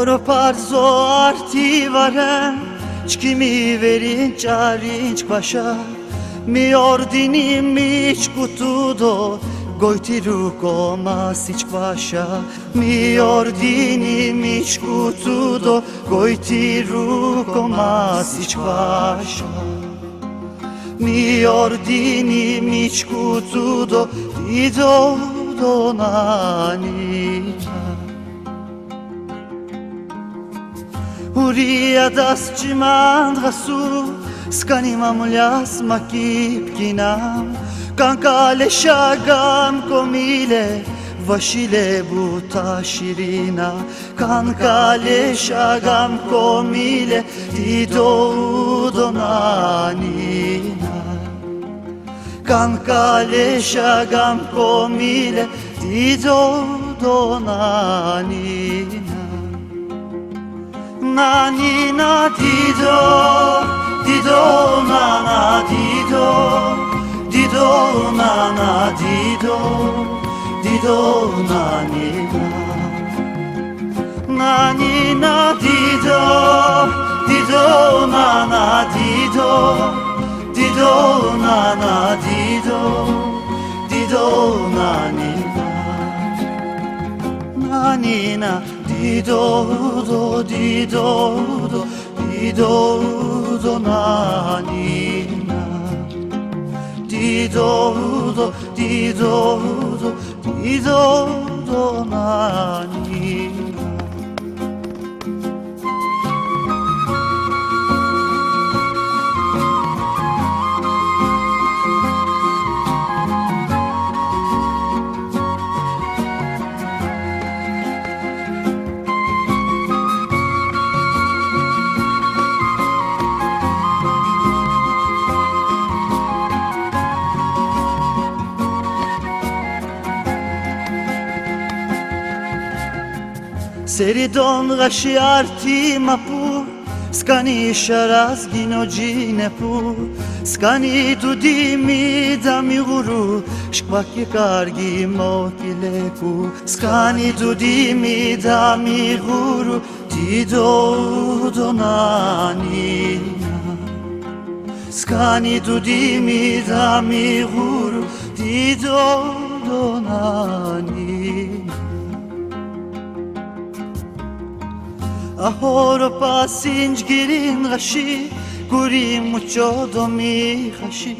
Oro parzo arti varen Çkimi verin çarinç paşa Mi ordini mi çkutudo Gojti ruko masić kvaša Mi ordini mi čkutudo Gojti ruko masić kvaša Mi ordini mi čkutudo Ido do nanita Uria das çimandgasu Skanimam ljas makipkinam Kankale şagam komile Vaşile bu taşirina. Kankale şagam komile Dido donanina Kankale şagam komile Dido donanina 나니나 디도 디도 나나 디도 디도 나나 디도 디도 나니나 나니나 디도 디도 나나 디도 디도 나나 디도 디도 나니나 나니나 do dido do Dido do nanina Dido do dido do Dido do nanina Seridon gashi arti mapu Skani sharaz gino ginepu Skani dudimi dami guru Shkvaki kargi motileku Skani dudimi dami guru Dido donanina Skani dudimi dami guru Dido donanina Ahoro pasinj girin gashi Guri mucho domi gashi.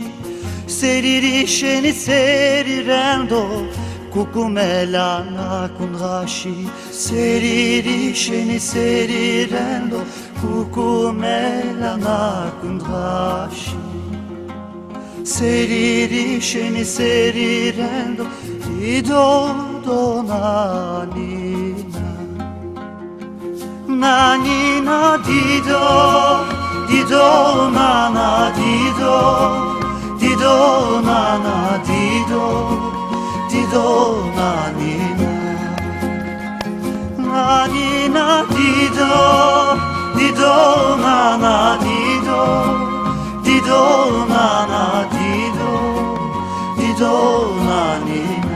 Seriri sheni serirendo Kukumela nakun gashi. Seriri sheni serirendo Kukumela nakun gashi. Seriri sheni serirendo Ido 난이나 디저 디저 나나 디저 디저 나나 디저 디저 나니 나니 나 디저 디저 나나 디저 디저 나나 디저 디저 나니나.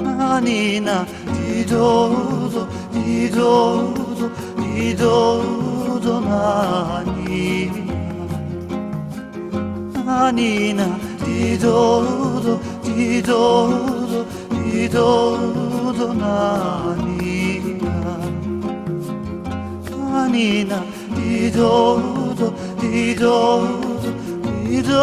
나니나. 디저 do dido do dido do nanina Nanina dido do dido do dido do nanina Nanina dido do dido do dido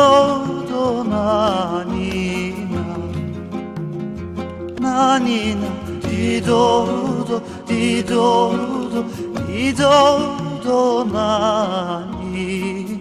do nanina Nanina dido do dido do do nanina